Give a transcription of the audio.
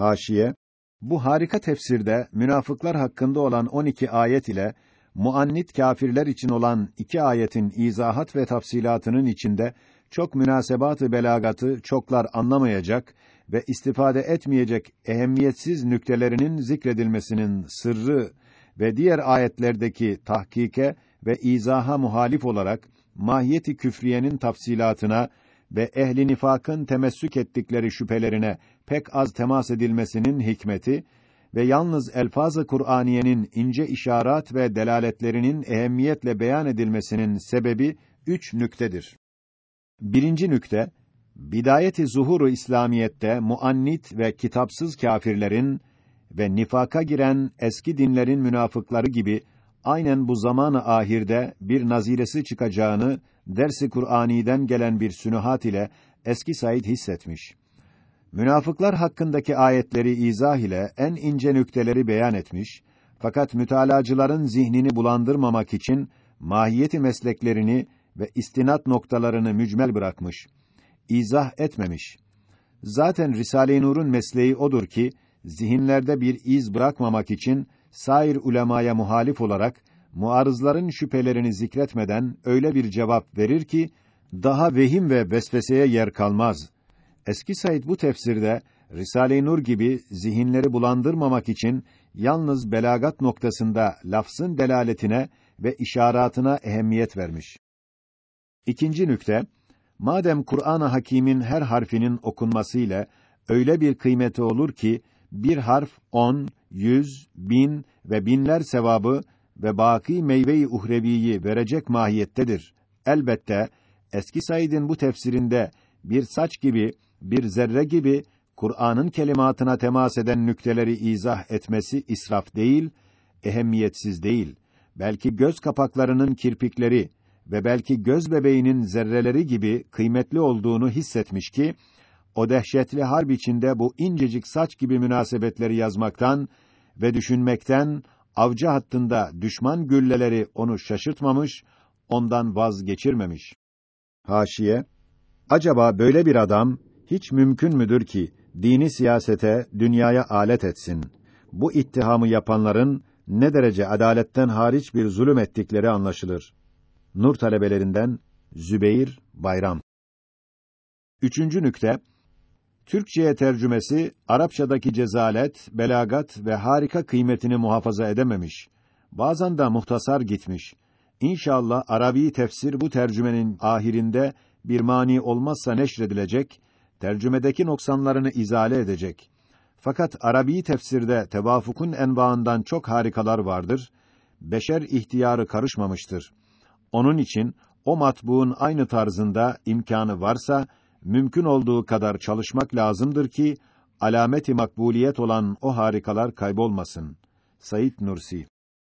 Haşiye Bu harika tefsirde münafıklar hakkında olan 12 ayet ile muannit kâfirler için olan iki ayetin izahat ve tafsilatının içinde çok münasebatı belagatı çoklar anlamayacak ve istifade etmeyecek ehemmiyetsiz nüktelerinin zikredilmesinin sırrı ve diğer ayetlerdeki tahkike ve izaha muhalif olarak mahiyeti küfriyenin tafsilatına ve ehli nifakın temessük ettikleri şüphelerine pek az temas edilmesinin hikmeti ve yalnız elfaz-ı Kur'aniyenin ince işaret ve delaletlerinin ehemmiyetle beyan edilmesinin sebebi üç nüktedir. Birinci nükte, bidayeti zuhuru İslamiyette muannit ve kitapsız kâfirlerin ve nifaka giren eski dinlerin münafıkları gibi aynen bu zamanı ahirde bir naziresi çıkacağını dersi Kur'ani'den gelen bir sünuhat ile eski Said hissetmiş. Münafıklar hakkındaki ayetleri izah ile en ince nükteleri beyan etmiş. Fakat mütalacıların zihnini bulandırmamak için mahiyeti mesleklerini ve istinat noktalarını mücmel bırakmış. İzah etmemiş. Zaten Risale-i Nur'un mesleği odur ki zihinlerde bir iz bırakmamak için sair ulemaya muhalif olarak muarızların şüphelerini zikretmeden öyle bir cevap verir ki daha vehim ve vesveseye yer kalmaz. Eski Said bu tefsirde Risale-i Nur gibi zihinleri bulandırmamak için yalnız belagat noktasında lafzın delaletine ve işaretine ehemmiyet vermiş. İkinci nükte, madem Kur'an-ı Hakîm'in her harfinin okunması ile öyle bir kıymeti olur ki bir harf on, yüz, bin ve binler sevabı ve baki meyve-i uhreviyi verecek mahiyettedir. Elbette eski Said'in bu tefsirinde bir saç gibi, bir zerre gibi Kur'an'ın kelimatına temas eden nükteleri izah etmesi israf değil, ehemmiyetsiz değil. Belki göz kapaklarının kirpikleri ve belki göz bebeğinin zerreleri gibi kıymetli olduğunu hissetmiş ki o dehşetli harp içinde bu incecik saç gibi münasebetleri yazmaktan ve düşünmekten avcı hattında düşman gülleleri onu şaşırtmamış, ondan vazgeçirmemiş. Haşiye Acaba böyle bir adam hiç mümkün müdür ki dini siyasete, dünyaya alet etsin? Bu ittihamı yapanların ne derece adaletten hariç bir zulüm ettikleri anlaşılır. Nur talebelerinden Zübeyir Bayram. Üçüncü nükte Türkçeye tercümesi Arapçadaki cezalet, belagat ve harika kıymetini muhafaza edememiş. Bazen de muhtasar gitmiş. İnşallah Arabi tefsir bu tercümenin ahirinde bir mani olmazsa neşredilecek, tercümedeki noksanlarını izale edecek. Fakat Arabi tefsirde tevafukun envaından çok harikalar vardır. Beşer ihtiyarı karışmamıştır. Onun için o matbuun aynı tarzında imkanı varsa mümkün olduğu kadar çalışmak lazımdır ki alameti makbuliyet olan o harikalar kaybolmasın. Sayit Nursi